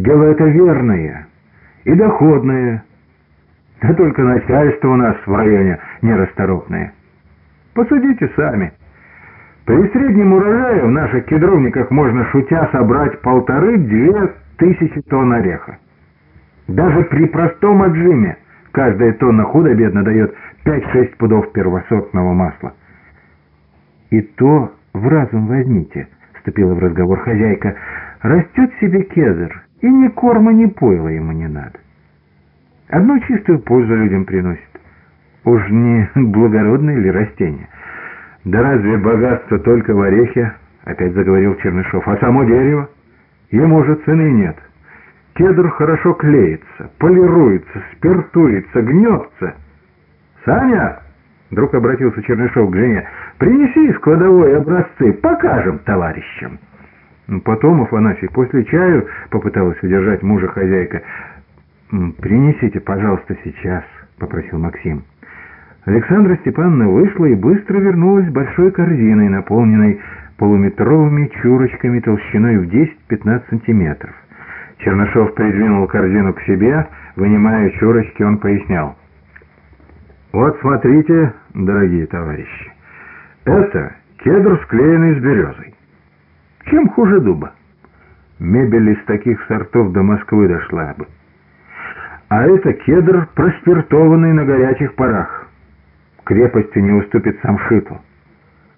Дело это верное и доходное. Да только начальство у нас в районе нерасторопное. Посудите сами. При среднем урожае в наших кедровниках можно, шутя, собрать полторы-две тысячи тонн ореха. Даже при простом отжиме каждая тонна худо-бедно дает 5-6 пудов первосортного масла. И то в разум возьмите, вступила в разговор хозяйка, растет себе кедр, и ни корма, ни пойла ему не надо. Одну чистую пользу людям приносит. Уж не благородное ли растение? Да разве богатство только в орехе? Опять заговорил Чернышов. А само дерево? Ему же цены нет. Кедр хорошо клеится, полируется, спиртуется, гнется. «Саня!» — вдруг обратился Чернышов к жене. «Принеси из кладовой образцы, покажем товарищам». Потом, Афанасий, после чаю попыталась удержать мужа хозяйка. «Принесите, пожалуйста, сейчас», — попросил Максим. Александра Степановна вышла и быстро вернулась с большой корзиной, наполненной полуметровыми чурочками толщиной в 10-15 сантиметров. Чернышов придвинул корзину к себе, вынимая чурочки, он пояснял. «Вот смотрите, дорогие товарищи, это кедр, склеенный с березой. Чем хуже дуба? Мебель из таких сортов до Москвы дошла бы. А это кедр, проспиртованный на горячих парах. Крепости не уступит самшиту.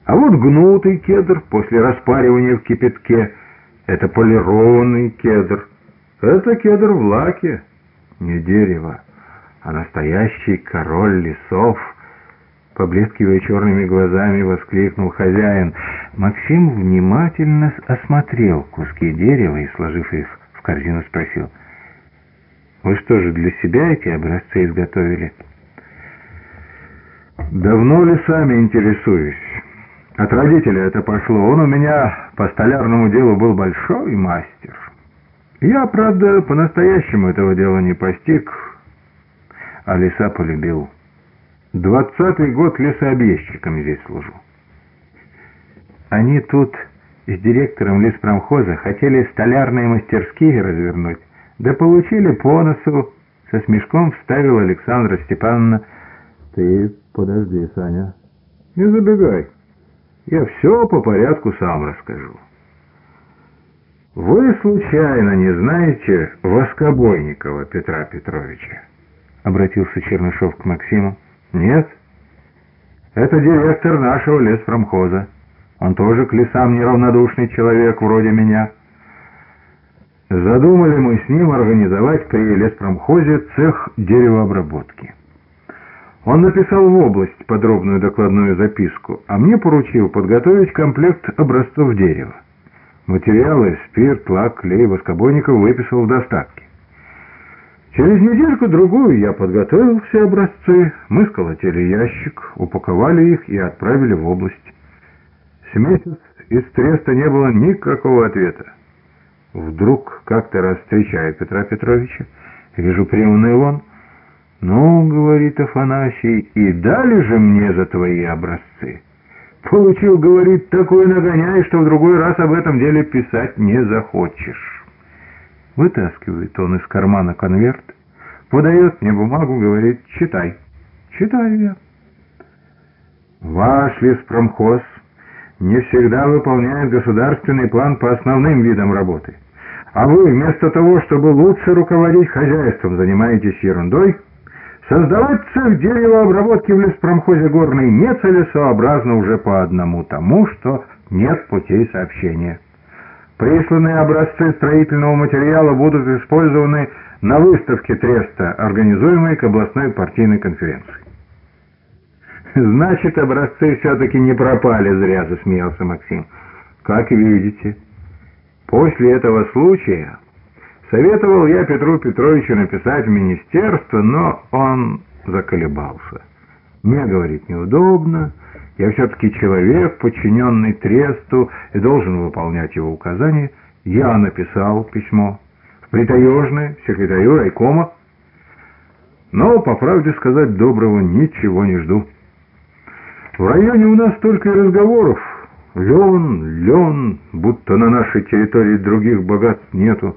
А вот гнутый кедр после распаривания в кипятке — это полированный кедр. Это кедр в лаке, не дерево, а настоящий король лесов — Поблескивая черными глазами, воскликнул хозяин. Максим внимательно осмотрел куски дерева и, сложив их в корзину, спросил. «Вы что же, для себя эти образцы изготовили?» «Давно ли сами интересуюсь? От родителя это пошло. Он у меня по столярному делу был большой мастер. Я, правда, по-настоящему этого дела не постиг, а леса полюбил». Двадцатый год лесообъездчиком здесь служу. Они тут с директором леспромхоза хотели столярные мастерские развернуть, да получили по носу, со смешком вставила Александра Степановна. Ты подожди, Саня, не забегай. Я все по порядку сам расскажу. Вы случайно не знаете Воскобойникова Петра Петровича? Обратился Чернышов к Максиму. «Нет, это директор нашего леспромхоза. Он тоже к лесам неравнодушный человек, вроде меня. Задумали мы с ним организовать при леспромхозе цех деревообработки. Он написал в область подробную докладную записку, а мне поручил подготовить комплект образцов дерева. Материалы, спирт, лак, клей, воскобойников выписал в достатке. Через недельку-другую я подготовил все образцы, мы сколотили ящик, упаковали их и отправили в область. С месяц из Треста не было никакого ответа. Вдруг как-то раз встречаю Петра Петровича, вижу приемный он. «Ну, — говорит Афанасий, — и дали же мне за твои образцы. Получил, говорит, такой нагоняй, что в другой раз об этом деле писать не захочешь». Вытаскивает он из кармана конверт, подает мне бумагу, говорит, читай. Читаю я. Ваш леспромхоз не всегда выполняет государственный план по основным видам работы. А вы вместо того, чтобы лучше руководить хозяйством, занимаетесь ерундой, создавать цех деревообработки в леспромхозе горный нецелесообразно уже по одному тому, что нет путей сообщения. Присланные образцы строительного материала будут использованы на выставке Треста, организуемой к областной партийной конференции. «Значит, образцы все-таки не пропали зря», — засмеялся Максим. «Как видите, после этого случая советовал я Петру Петровичу написать в министерство, но он заколебался. Мне, говорит, неудобно». Я все-таки человек, подчиненный тресту, и должен выполнять его указания. Я написал письмо в притаежное, секретарю райкома, но, по правде сказать, доброго ничего не жду. В районе у нас только и разговоров. Лен, лен, будто на нашей территории других богатств нету.